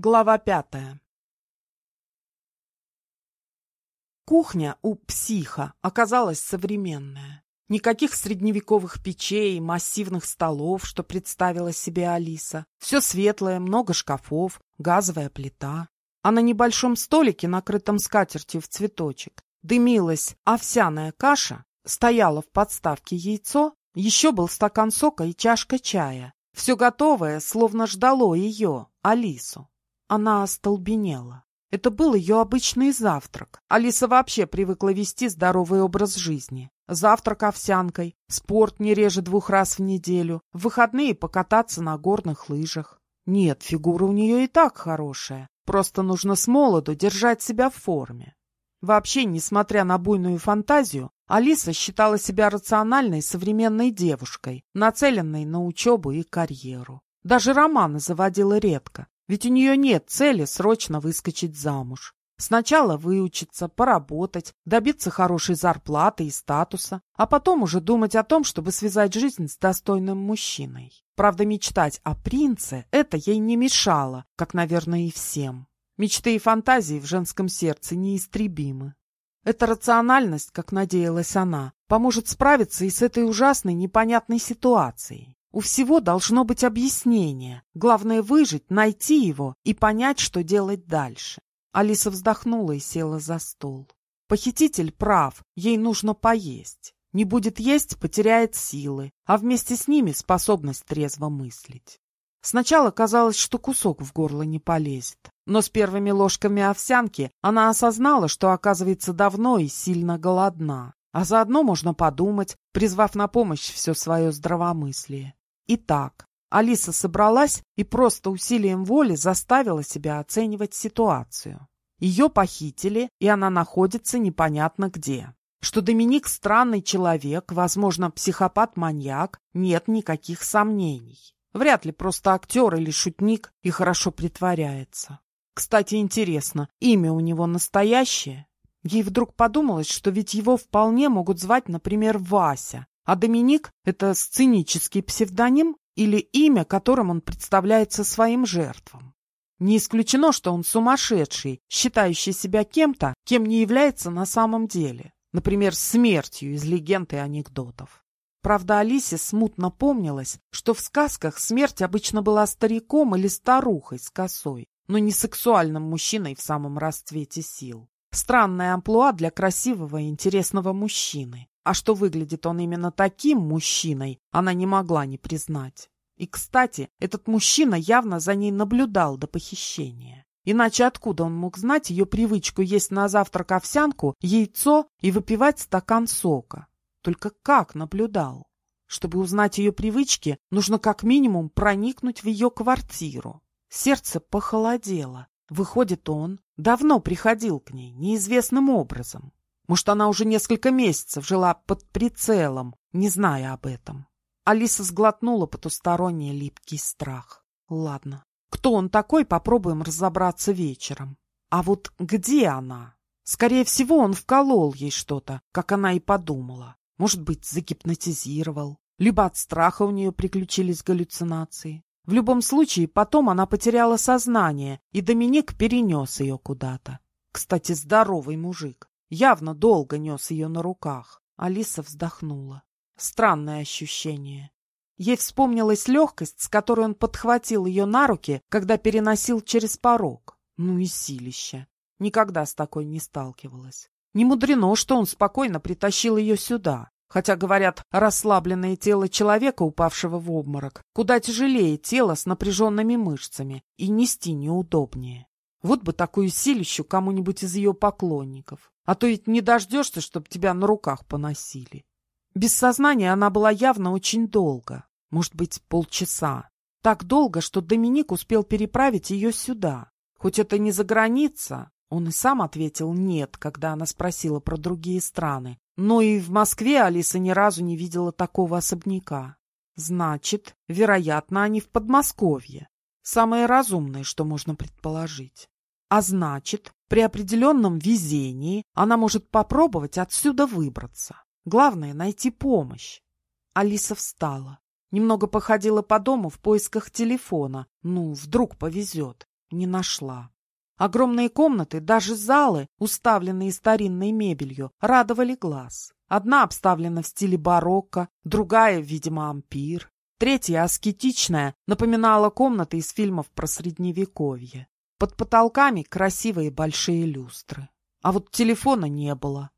Глава пятая Кухня у психа оказалась современная. Никаких средневековых печей, массивных столов, что представила себе Алиса. Все светлое, много шкафов, газовая плита. А на небольшом столике, накрытом скатертью в цветочек, дымилась овсяная каша, стояло в подставке яйцо, еще был стакан сока и чашка чая. Все готовое, словно ждало ее, Алису. Она остолбенела. Это был ее обычный завтрак. Алиса вообще привыкла вести здоровый образ жизни. Завтрак овсянкой, спорт не реже двух раз в неделю, в выходные покататься на горных лыжах. Нет, фигура у нее и так хорошая. Просто нужно с молоду держать себя в форме. Вообще, несмотря на буйную фантазию, Алиса считала себя рациональной современной девушкой, нацеленной на учебу и карьеру. Даже романы заводила редко, ведь у нее нет цели срочно выскочить замуж. Сначала выучиться, поработать, добиться хорошей зарплаты и статуса, а потом уже думать о том, чтобы связать жизнь с достойным мужчиной. Правда, мечтать о принце это ей не мешало, как, наверное, и всем. Мечты и фантазии в женском сердце неистребимы. Эта рациональность, как надеялась она, поможет справиться и с этой ужасной непонятной ситуацией. У всего должно быть объяснение. Главное выжить, найти его и понять, что делать дальше. Алиса вздохнула и села за стол. Похититель прав, ей нужно поесть. Не будет есть, потеряет силы, а вместе с ними способность трезво мыслить. Сначала казалось, что кусок в горло не полезет, но с первыми ложками овсянки она осознала, что, оказывается, давно и сильно голодна. А заодно можно подумать, призвав на помощь все свое здравомыслие. Итак, Алиса собралась и просто усилием воли заставила себя оценивать ситуацию. Ее похитили, и она находится непонятно где. Что Доминик странный человек, возможно, психопат-маньяк, нет никаких сомнений. Вряд ли просто актер или шутник и хорошо притворяется. Кстати, интересно, имя у него настоящее? Ей вдруг подумалось, что ведь его вполне могут звать, например, Вася, а Доминик — это сценический псевдоним или имя, которым он представляется своим жертвам. Не исключено, что он сумасшедший, считающий себя кем-то, кем не является на самом деле. Например, смертью из легенд и анекдотов. Правда, Алисе смутно помнилось, что в сказках смерть обычно была стариком или старухой с косой, но не сексуальным мужчиной в самом расцвете сил. Странная амплуа для красивого и интересного мужчины. А что выглядит он именно таким мужчиной, она не могла не признать. И, кстати, этот мужчина явно за ней наблюдал до похищения. Иначе откуда он мог знать ее привычку есть на завтрак овсянку, яйцо и выпивать стакан сока? Только как наблюдал? Чтобы узнать ее привычки, нужно как минимум проникнуть в ее квартиру. Сердце похолодело. Выходит, он давно приходил к ней неизвестным образом. Может, она уже несколько месяцев жила под прицелом, не зная об этом. Алиса сглотнула потусторонний липкий страх. Ладно, кто он такой, попробуем разобраться вечером. А вот где она? Скорее всего, он вколол ей что-то, как она и подумала. Может быть, загипнотизировал. Либо от страха у нее приключились галлюцинации. В любом случае, потом она потеряла сознание, и Доминик перенес ее куда-то. Кстати, здоровый мужик. Явно долго нес ее на руках. Алиса вздохнула. Странное ощущение. Ей вспомнилась легкость, с которой он подхватил ее на руки, когда переносил через порог. Ну и силища. Никогда с такой не сталкивалась. Не мудрено, что он спокойно притащил ее сюда. Хотя, говорят, расслабленное тело человека, упавшего в обморок, куда тяжелее тела с напряженными мышцами и нести неудобнее. Вот бы такую силищу кому-нибудь из ее поклонников. А то ведь не дождешься, чтобы тебя на руках поносили. Без сознания она была явно очень долго. Может быть, полчаса. Так долго, что Доминик успел переправить ее сюда. Хоть это не за граница, он и сам ответил «нет», когда она спросила про другие страны. Но и в Москве Алиса ни разу не видела такого особняка. Значит, вероятно, они в Подмосковье. Самое разумное, что можно предположить. А значит, при определенном везении она может попробовать отсюда выбраться. Главное — найти помощь. Алиса встала. Немного походила по дому в поисках телефона. Ну, вдруг повезет. не нашла. Огромные комнаты, даже залы, уставленные старинной мебелью, радовали глаз. Одна обставлена в стиле барокко, другая, видимо, ампир. Третья, аскетичная, напоминала комнаты из фильмов про Средневековье. Под потолками красивые большие люстры. А вот телефона не было.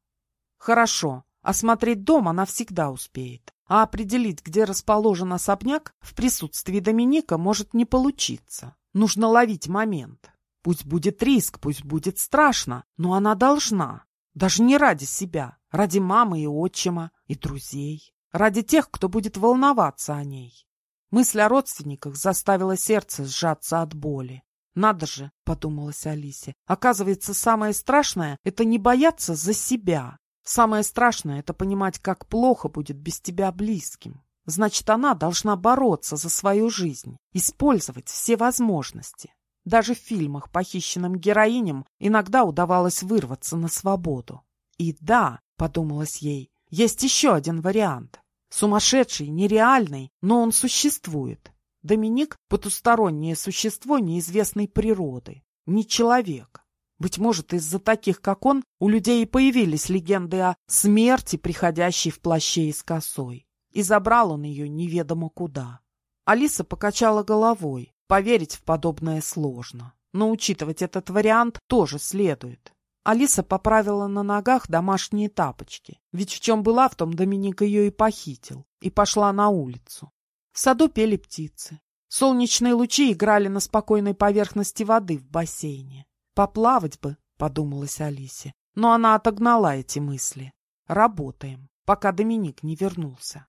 Хорошо, осмотреть дом она всегда успеет. А определить, где расположен особняк, в присутствии Доминика может не получиться. Нужно ловить момент. Пусть будет риск, пусть будет страшно, но она должна. Даже не ради себя, ради мамы и отчима, и друзей. Ради тех, кто будет волноваться о ней. Мысль о родственниках заставила сердце сжаться от боли. «Надо же», — подумалась Алисе, — «оказывается, самое страшное — это не бояться за себя. Самое страшное — это понимать, как плохо будет без тебя близким. Значит, она должна бороться за свою жизнь, использовать все возможности. Даже в фильмах похищенным героиням иногда удавалось вырваться на свободу. И да, подумалось ей, есть еще один вариант. Сумасшедший, нереальный, но он существует. Доминик — потустороннее существо неизвестной природы, не человек. Быть может, из-за таких, как он, у людей и появились легенды о смерти, приходящей в плаще и с косой. И забрал он ее неведомо куда. Алиса покачала головой. Поверить в подобное сложно. Но учитывать этот вариант тоже следует. Алиса поправила на ногах домашние тапочки. Ведь в чем была, в том Доминик ее и похитил. И пошла на улицу. В саду пели птицы. Солнечные лучи играли на спокойной поверхности воды в бассейне. «Поплавать бы», — подумалась Алисе. Но она отогнала эти мысли. «Работаем, пока Доминик не вернулся».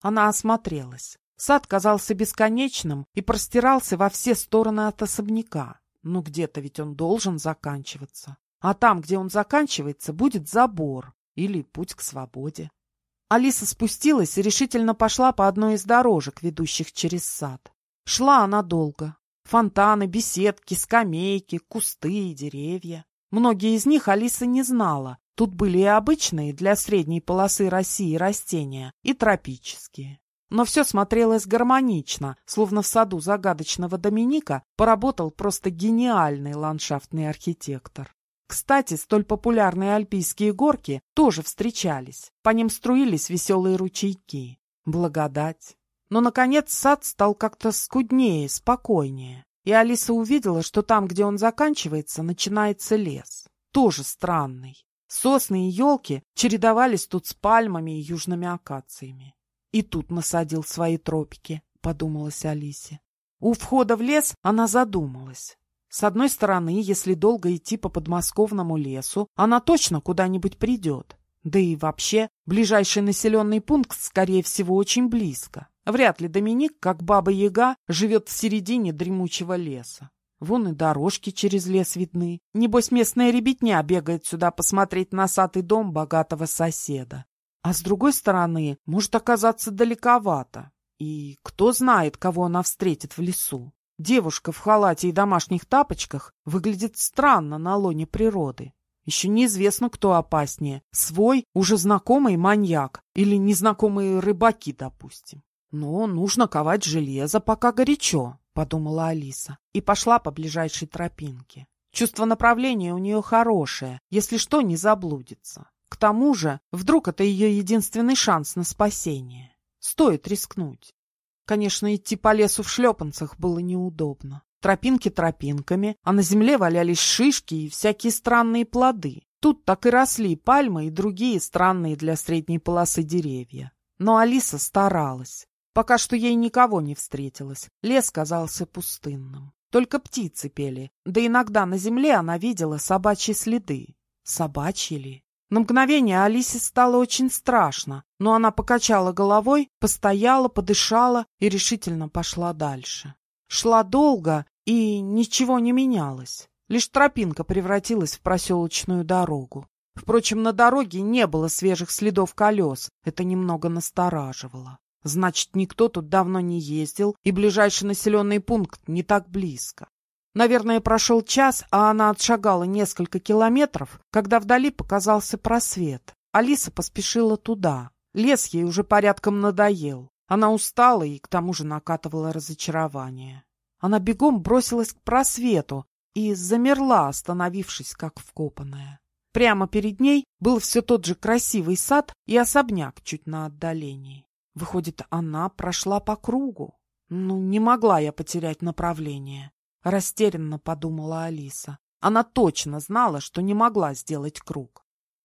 Она осмотрелась. Сад казался бесконечным и простирался во все стороны от особняка. Ну, где-то ведь он должен заканчиваться. А там, где он заканчивается, будет забор или путь к свободе. Алиса спустилась и решительно пошла по одной из дорожек, ведущих через сад. Шла она долго. Фонтаны, беседки, скамейки, кусты и деревья. Многие из них Алиса не знала. Тут были и обычные для средней полосы России растения, и тропические. Но все смотрелось гармонично, словно в саду загадочного Доминика поработал просто гениальный ландшафтный архитектор. Кстати, столь популярные альпийские горки тоже встречались. По ним струились веселые ручейки. Благодать. Но, наконец, сад стал как-то скуднее, спокойнее. И Алиса увидела, что там, где он заканчивается, начинается лес. Тоже странный. Сосны и елки чередовались тут с пальмами и южными акациями. И тут насадил свои тропики, подумалась Алисе. У входа в лес она задумалась. С одной стороны, если долго идти по подмосковному лесу, она точно куда-нибудь придет. Да и вообще, ближайший населенный пункт, скорее всего, очень близко. Вряд ли Доминик, как баба-яга, живет в середине дремучего леса. Вон и дорожки через лес видны. Небось, местная ребятня бегает сюда посмотреть и дом богатого соседа. А с другой стороны, может оказаться далековато. И кто знает, кого она встретит в лесу. Девушка в халате и домашних тапочках выглядит странно на лоне природы. Еще неизвестно, кто опаснее. Свой, уже знакомый маньяк или незнакомые рыбаки, допустим. Но нужно ковать железо, пока горячо, подумала Алиса и пошла по ближайшей тропинке. Чувство направления у нее хорошее, если что, не заблудится. К тому же, вдруг это ее единственный шанс на спасение. Стоит рискнуть. Конечно, идти по лесу в шлепанцах было неудобно. Тропинки тропинками, а на земле валялись шишки и всякие странные плоды. Тут так и росли пальмы и другие странные для средней полосы деревья. Но Алиса старалась. Пока что ей никого не встретилось. Лес казался пустынным. Только птицы пели, да иногда на земле она видела собачьи следы. Собачьи ли? На мгновение Алисе стало очень страшно, но она покачала головой, постояла, подышала и решительно пошла дальше. Шла долго, и ничего не менялось. Лишь тропинка превратилась в проселочную дорогу. Впрочем, на дороге не было свежих следов колес, это немного настораживало. Значит, никто тут давно не ездил, и ближайший населенный пункт не так близко. Наверное, прошел час, а она отшагала несколько километров, когда вдали показался просвет. Алиса поспешила туда. Лес ей уже порядком надоел. Она устала и к тому же накатывала разочарование. Она бегом бросилась к просвету и замерла, остановившись, как вкопанная. Прямо перед ней был все тот же красивый сад и особняк чуть на отдалении. Выходит, она прошла по кругу. Ну, не могла я потерять направление. Растерянно подумала Алиса. Она точно знала, что не могла сделать круг.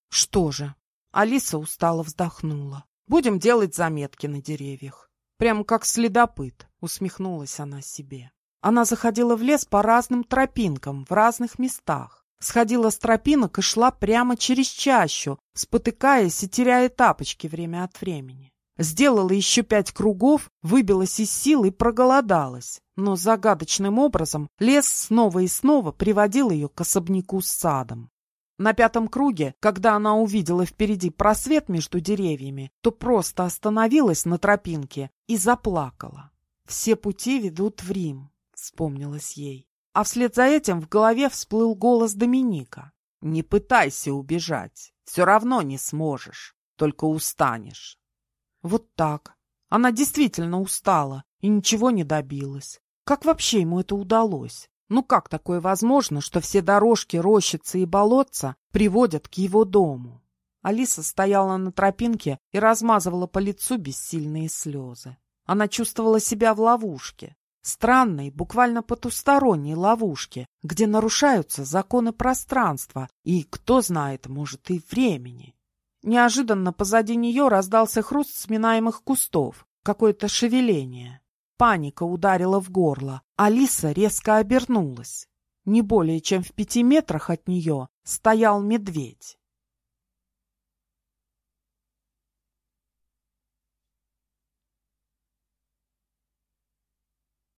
Что же? Алиса устало вздохнула. Будем делать заметки на деревьях. Прямо как следопыт, усмехнулась она себе. Она заходила в лес по разным тропинкам, в разных местах. Сходила с тропинок и шла прямо через чащу, спотыкаясь и теряя тапочки время от времени. Сделала еще пять кругов, выбилась из сил и проголодалась. Но загадочным образом лес снова и снова приводил ее к особняку с садом. На пятом круге, когда она увидела впереди просвет между деревьями, то просто остановилась на тропинке и заплакала. «Все пути ведут в Рим», — вспомнилось ей. А вслед за этим в голове всплыл голос Доминика. «Не пытайся убежать, все равно не сможешь, только устанешь». Вот так. Она действительно устала и ничего не добилась. Как вообще ему это удалось? Ну как такое возможно, что все дорожки, рощицы и болотца приводят к его дому? Алиса стояла на тропинке и размазывала по лицу бессильные слезы. Она чувствовала себя в ловушке. Странной, буквально потусторонней ловушке, где нарушаются законы пространства и, кто знает, может, и времени. Неожиданно позади нее раздался хруст сминаемых кустов, какое-то шевеление. Паника ударила в горло. Алиса резко обернулась. Не более чем в пяти метрах от нее стоял медведь.